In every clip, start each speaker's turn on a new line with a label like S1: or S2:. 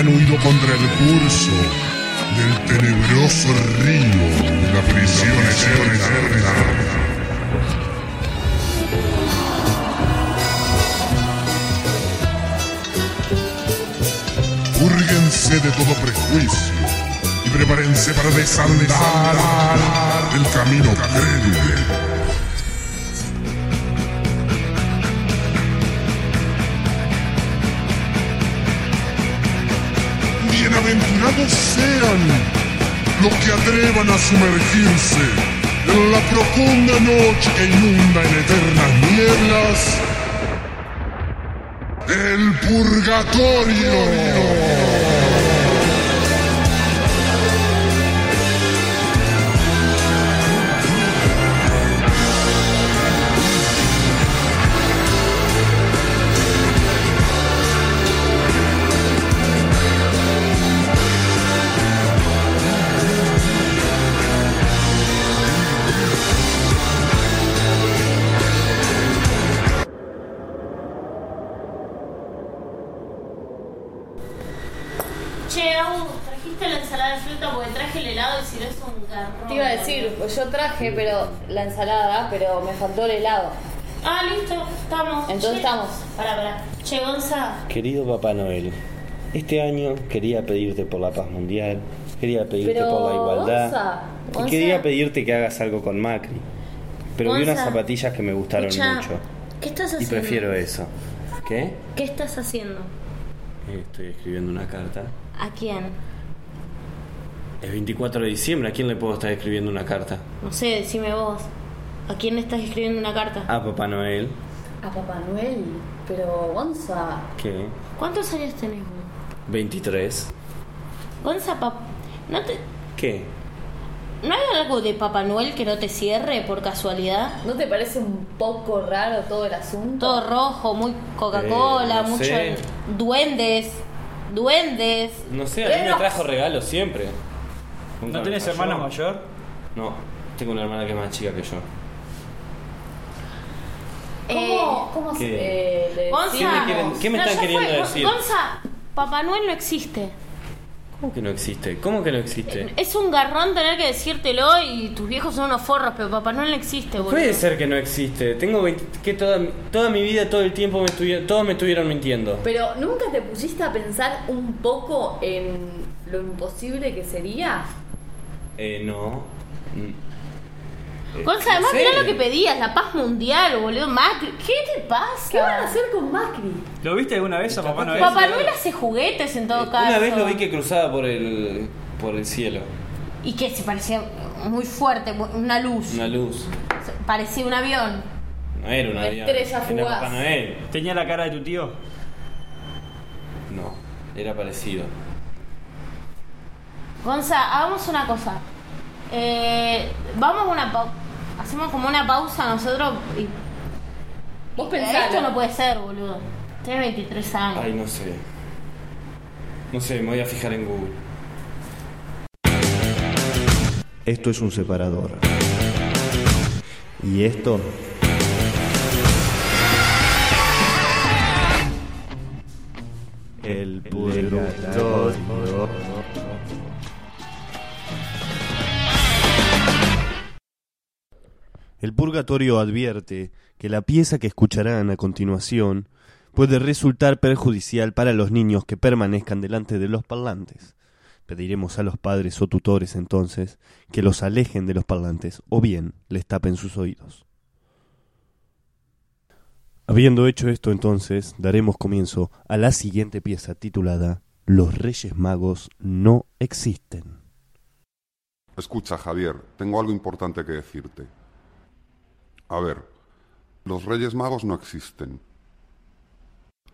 S1: han huido contra el curso del tenebroso río de la prisión eterna? Púrguense de todo prejuicio y prepárense para desandar el camino crédito. Sean los que atrevan a sumergirse en la profunda noche que inunda en eternas nieblas el purgatorio.
S2: Traje
S3: pero la ensalada, pero me faltó el helado.
S2: Ah, listo, estamos.
S3: Entonces
S2: Che,
S3: estamos.
S2: Pará, pará. Che, Gonza,
S4: Querido Papá Noel, este año quería pedirte por la paz mundial, quería pedirte
S3: Pero,
S4: por la igualdad
S3: Gonza,
S4: y
S3: Gonza.
S4: quería pedirte que hagas algo con Macri. Pero vi unas zapatillas que me gustaron
S2: escucha,
S4: mucho
S2: ¿qué estás
S4: y
S2: haciendo?
S4: prefiero eso. ¿Qué?
S2: ¿Qué estás haciendo?
S4: Estoy escribiendo una carta.
S2: ¿A quién?
S4: Es 24 de diciembre, ¿a quién le puedo estar escribiendo una carta?
S2: No sé, decime vos. ¿A quién le estás escribiendo una carta?
S4: A Papá Noel.
S3: A Papá Noel, pero Gonza,
S4: ¿Qué?
S2: ¿Cuántos años tenés vos?
S4: 23.
S2: Gonza, pap... ¿No, te...
S4: ¿Qué?
S2: ¿No hay algo de Papá Noel que no te cierre por casualidad?
S3: ¿no te parece un poco raro todo el asunto?
S2: Todo rojo, muy Coca-Cola,
S4: Eh, no
S2: mucho
S4: sé.
S2: duendes, duendes.
S4: No sé, a mí me trajo regalos siempre. Nunca
S5: ¿No tenés
S4: falló.
S5: hermana mayor?
S4: No, tengo una hermana que es más chica que yo.
S3: ¿Cómo, cómo se
S4: ¿Qué?
S3: eh, le
S2: Gonza,
S4: ¿Qué me quieren- qué me
S2: No,
S4: están
S2: ya
S4: queriendo
S2: fue.
S4: decir?
S2: Gonza, Papá Noel no existe.
S4: ¿Cómo que no existe? ¿Cómo que no existe?
S2: Es un garrón tener que decírtelo y tus viejos son unos forros, pero Papá Noel no existe, boludo.
S4: Puede ser que no existe. Tengo 20 que toda, mi- toda mi vida, todo el tiempo, me estuvieron, todos me estuvieron mintiendo.
S3: Pero ¿nunca te pusiste a pensar un poco en lo imposible que sería?
S4: Eh, no. Mm. Eh,
S2: Gonza, además mirá lo que pedías, la paz mundial, boludo. Macri, ¿qué te pasa?
S3: ¿Qué van a hacer con Macri?
S5: ¿Lo viste alguna vez a Papá Noel?
S2: Papá Noel hace juguetes en todo
S4: Eh,
S2: caso.
S4: Una vez lo vi que cruzaba por el, por el cielo.
S2: Y que se parecía muy fuerte, una luz.
S4: Una luz.
S2: Parecía un avión.
S4: No era una avión.
S3: Estrella
S4: Era
S3: fugaz.
S4: Papá Noel.
S5: ¿Tenía la cara de tu tío?
S4: No, era parecido.
S2: Gonza, hagamos una cosa. Eh, vamos a una pausa. Hacemos como una pausa nosotros y.
S3: Vos pensalo.
S2: Esto no puede ser, boludo. Tienes 23 años.
S4: Ay, no sé. No sé, me voy a fijar en Google.
S6: Esto es un separador. Y esto el purgatorio. El purgatorio advierte que la pieza que escucharán a continuación puede resultar perjudicial para los niños que permanezcan delante de los parlantes. Pediremos a los padres o tutores entonces que los alejen de los parlantes o bien les tapen sus oídos. Habiendo hecho esto entonces, daremos comienzo a la siguiente pieza titulada Los Reyes Magos no existen.
S7: Escucha, Javier, tengo algo importante que decirte. A ver, los Reyes Magos no existen.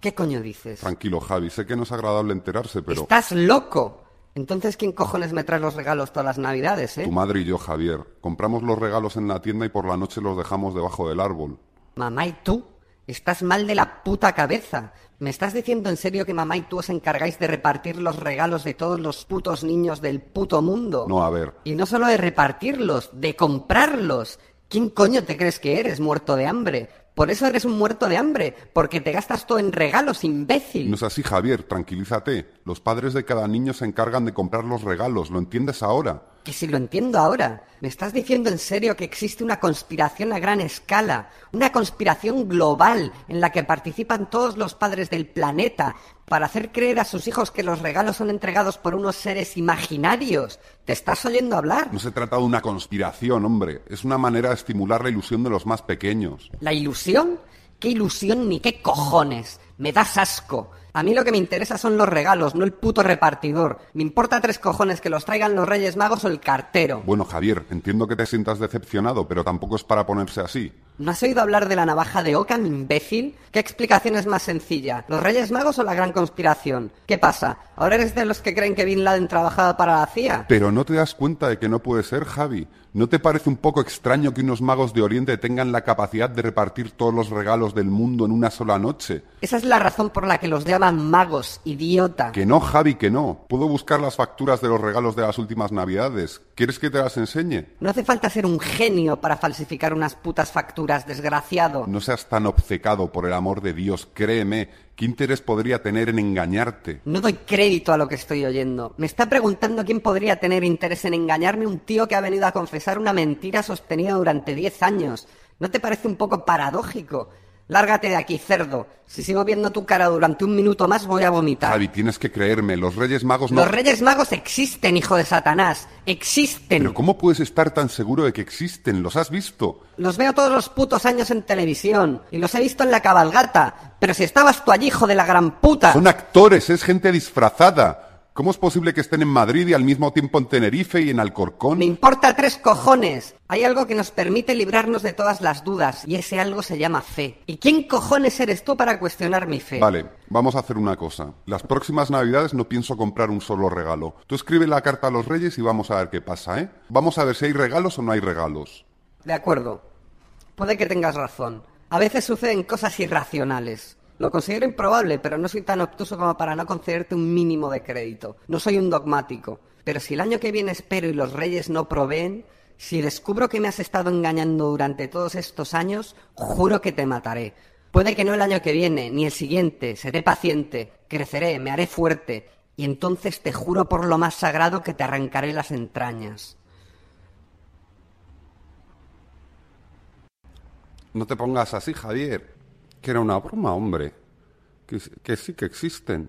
S8: ¿Qué coño dices?
S7: Tranquilo, Javi, sé que no es agradable enterarse, pero
S8: ¡Estás loco! Entonces, ¿quién cojones me trae los regalos todas las navidades, eh?
S7: tu madre y yo, Javier, compramos los regalos en la tienda y por la noche los dejamos debajo del árbol.
S8: Mamá y tú. Estás mal de la puta cabeza. ¿Me estás diciendo en serio que mamá y tú os encargáis de repartir los regalos de todos los putos niños del puto mundo?
S7: No, a ver,
S8: Y no solo de repartirlos, de comprarlos. ¿Quién coño te crees que eres, muerto de hambre? Por eso eres un muerto de hambre, porque te gastas todo en regalos, imbécil.
S7: No es así, Javier, tranquilízate. Los padres de cada niño se encargan de comprar los regalos, ¿lo entiendes ahora?
S8: Que si lo entiendo ahora, ¿me estás diciendo en serio que existe una conspiración a gran escala, una conspiración global en la que participan todos los padres del planeta para hacer creer a sus hijos que los regalos son entregados por unos seres imaginarios? ¿Te estás oyendo hablar?
S7: No se trata de una conspiración, hombre. Es una manera de estimular la ilusión de los más pequeños.
S8: ¿La ilusión? ¿Qué ilusión ni qué cojones? Me das asco. A mí lo que me interesa son los regalos, no el puto repartidor. Me importa tres cojones que los traigan los Reyes Magos o el cartero.
S7: Bueno, Javier, entiendo que te sientas decepcionado, pero tampoco es para ponerse así.
S8: ¿No has oído hablar de la navaja de Ockham, imbécil? ¿Qué explicación es más sencilla? ¿Los Reyes Magos o la gran conspiración? ¿Qué pasa? ¿Ahora eres de los que creen que Bin Laden trabajaba para la CIA?
S7: Pero no te das cuenta de que no puede ser, Javi. ¿No te parece un poco extraño que unos magos de Oriente tengan la capacidad de repartir todos los regalos del mundo en una sola noche?
S8: Esa es la razón por la que los llaman magos, idiota.
S7: Que no, Javi, que no. Puedo buscar las facturas de los regalos de las últimas navidades. ¿Quieres que te las enseñe?
S8: No hace falta ser un genio para falsificar unas putas facturas, desgraciado.
S7: No seas tan obcecado, por el amor de Dios, créeme. ¿Qué interés podría tener en engañarte?
S8: No doy crédito a lo que estoy oyendo. Me está preguntando quién podría tener interés en engañarme un tío que ha venido a confesar una mentira sostenida durante diez años. ¿No te parece un poco paradójico? Lárgate de aquí, cerdo. Si sigo viendo tu cara durante un minuto más, voy a vomitar.
S7: Javi, tienes que creerme. Los Reyes Magos no...
S8: Los Reyes Magos existen, hijo de Satanás. Existen.
S7: Pero ¿cómo puedes estar tan seguro de que existen? ¿Los has visto?
S8: Los veo todos los putos años en televisión. Y los he visto en la cabalgata. Pero si estabas tú allí, hijo de la gran puta.
S7: Son actores, es gente disfrazada. ¿Cómo es posible que estén en Madrid y al mismo tiempo en Tenerife y en Alcorcón?
S8: Me importa tres cojones. Hay algo que nos permite librarnos de todas las dudas, y ese algo se llama fe. ¿Y quién cojones eres tú para cuestionar mi fe?
S7: Vale, vamos a hacer una cosa. Las próximas navidades no pienso comprar un solo regalo. Tú escribe la carta a los reyes y vamos a ver qué pasa, ¿eh? Vamos a ver si hay regalos o no hay regalos.
S8: De acuerdo. Puede que tengas razón. A veces suceden cosas irracionales. Lo considero improbable, pero no soy tan obtuso como para no concederte un mínimo de crédito. No soy un dogmático. Pero si el año que viene espero y los reyes no proveen, si descubro que me has estado engañando durante todos estos años, juro que te mataré. Puede que no el año que viene, ni el siguiente, seré paciente, creceré, me haré fuerte, y entonces te juro por lo más sagrado que te arrancaré las entrañas.
S7: No te pongas así, Javier. Que era una broma, hombre. Que, que sí que existen.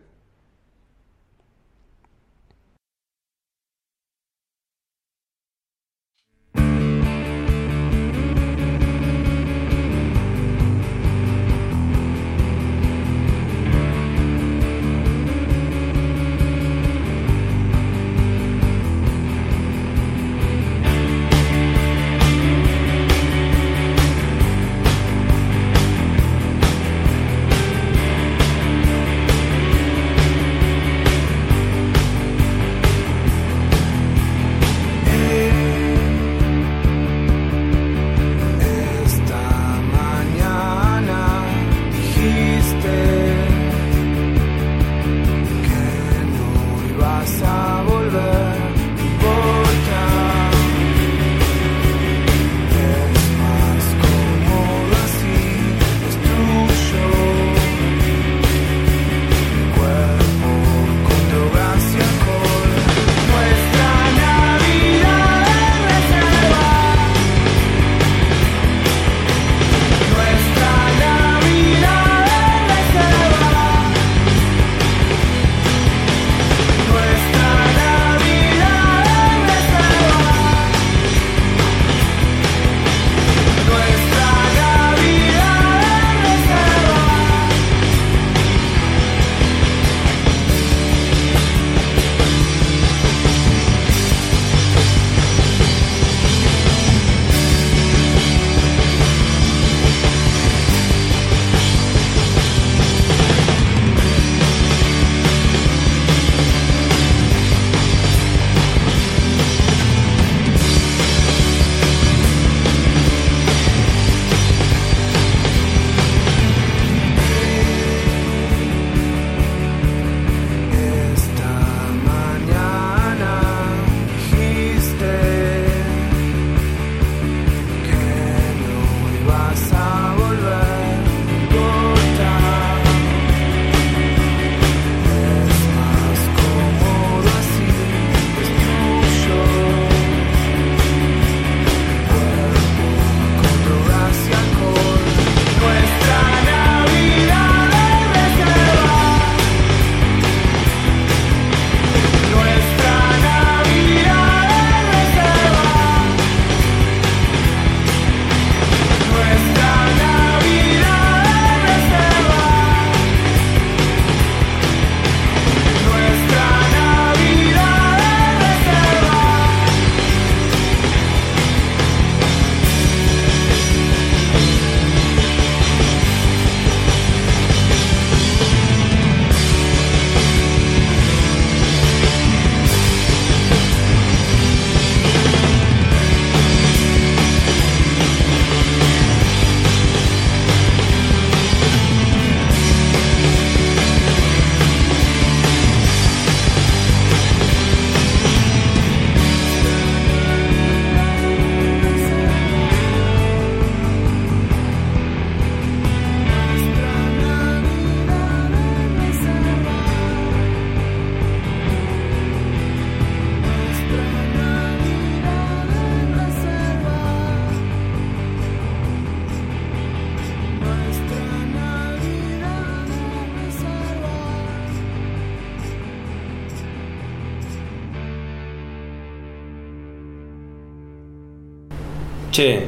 S4: Che,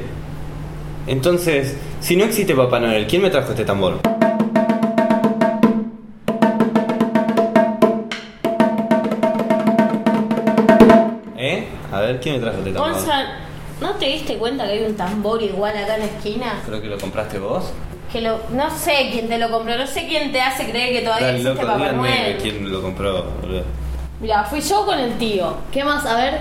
S4: entonces, si no existe Papá Noel, ¿quién me trajo este tambor? ¿Eh? A ver, ¿quién me trajo este tambor?
S2: Gonza, ¿no te diste cuenta que hay un tambor igual acá en la esquina?
S4: Creo que lo compraste vos.
S2: Que lo, no sé quién te lo compró, no sé quién te hace creer que todavía
S4: Dale,
S2: existe
S4: loco,
S2: Papá
S4: díganme
S2: Noel.
S4: quién lo compró, boludo.
S2: Mira, fui yo con el tío.
S3: ¿Qué más? A ver,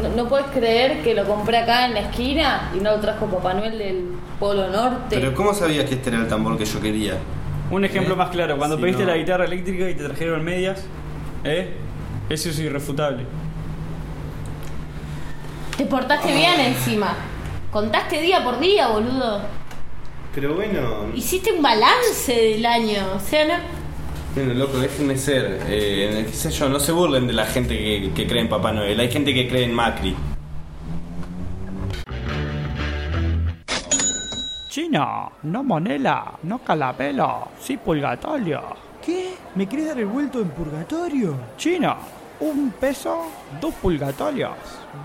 S3: no, no puedes creer que lo compré acá en la esquina y no lo trajo Papá Noel del Polo Norte.
S4: Pero ¿cómo sabías que este era el tambor que yo quería?
S5: Un ejemplo
S4: ¿Eh?
S5: más claro, cuando
S4: Si
S5: pediste
S4: no-
S5: la guitarra eléctrica y te trajeron medias, ¿eh? Eso es irrefutable.
S2: Te portaste bien encima. Contaste día por día, boludo.
S4: Pero bueno,
S2: Hiciste un balance del año. O sea, no.
S4: Bueno, loco, déjenme ser. Eh, qué sé yo, no se burlen de la gente que, que cree en Papá Noel. Hay gente que cree en Macri.
S9: Chino, no monela, no calapelo, sí purgatorio. ¿Qué? ¿Me querés dar el vuelto en purgatorio? Chino, un peso, dos purgatorios.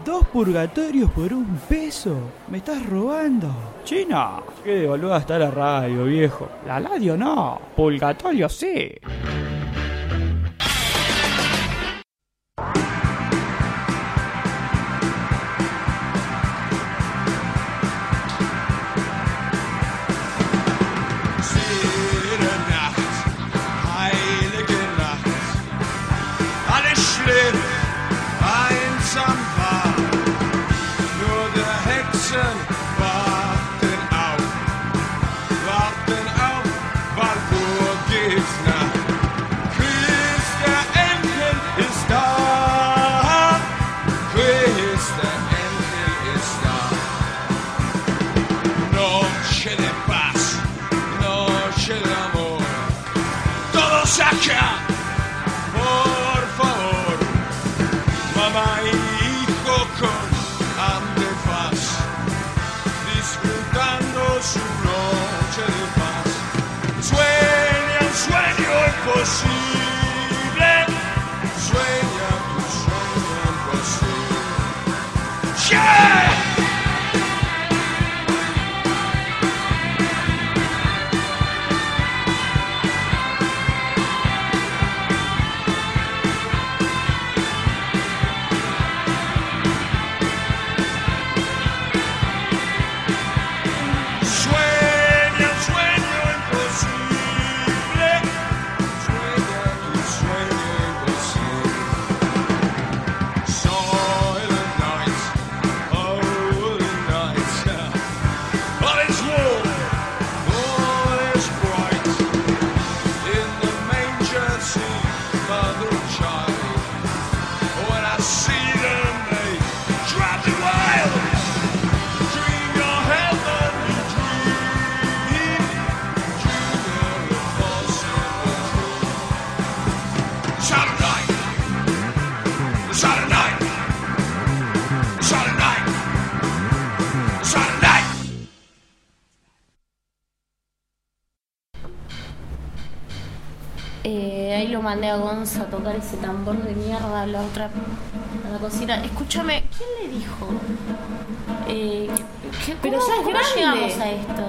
S9: ¿Dos purgatorios por un peso? ¿Me estás robando? Chino, qué boluda está la radio, viejo. La radio no, purgatorio sí.
S2: Mandé a Gonza a tocar ese tambor de mierda a la otra a la cocina. Escúchame, ¿quién le dijo? Eh, ¿qué-
S3: Pero
S2: cómo-
S3: ya es
S2: cómo
S3: grande.
S2: llegamos a esto?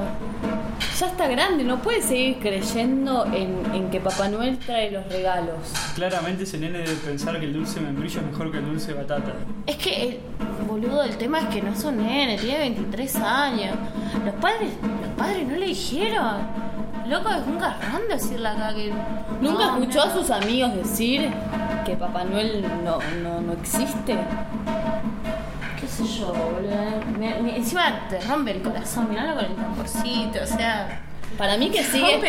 S3: Ya está grande, no puede seguir creyendo en, en que Papá Noel trae los regalos.
S5: Claramente ese nene debe pensar que el dulce membrillo es mejor que el dulce batata.
S2: Es que, el, boludo, el tema es que no es un nene, tiene 23 años. Los padres, los padres no le dijeron. Loco, es un garrón decirle acá que.
S3: ¿Nunca
S2: no,
S3: escuchó
S2: no.
S3: a sus amigos decir que Papá Noel no, no, no existe?
S2: qué sé yo, boludo. Me- me- encima te rompe el corazón, miralo con el tamborcito, o sea.
S3: Para mí que sigue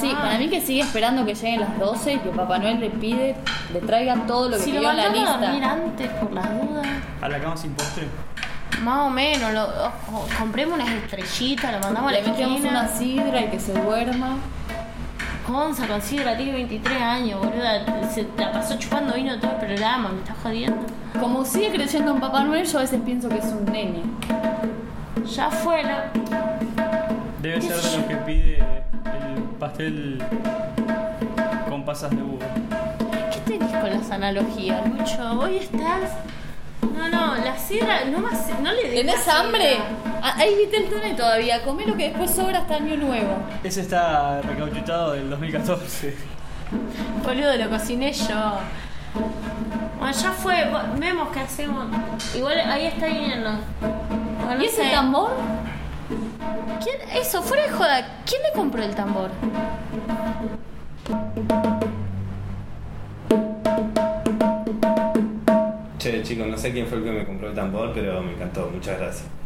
S3: sí, para mí que sigue esperando que lleguen las 12 y que Papá Noel le pide, le traiga todo lo que
S2: Si lo
S3: pidió en la
S2: mandamos a dormir
S3: lista.
S2: antes, por las dudas.
S5: A la cama sin postre.
S2: Más o menos, lo, o- compremos unas estrellitas, lo mandamos a la
S3: Le metemos una sidra y que se duerma.
S2: Gonza considera, tiene 23 años, boluda. Se la pasó chupando vino todo el programa, me estás jodiendo.
S3: Como sigue creyendo en Papá Noel, yo a veces pienso que es un nene.
S2: Ya fue, ¿no?
S5: Debe ser de los que pide el pastel con pasas de uva.
S2: ¿Qué tenés con las analogías, Lucho? Hoy estás No, no, la sidra, no, más, no le des
S3: ¿Tenés
S2: la
S3: hambre? Ah, Ahí viste el túnel todavía. Comé lo que después sobra hasta año nuevo.
S5: Ese está recauchutado del 2014.
S2: Boludo, lo cociné yo. Bueno, ya fue, vemos qué hacemos. Igual ahí está. Bueno, no
S3: ¿Y ese
S2: sé.
S3: tambor?
S2: ¿Quién? Eso, fuera de joda, ¿quién le compró el tambor?
S4: Che, chicos, no sé quién fue el que me compró el tambor, pero me encantó. Muchas gracias.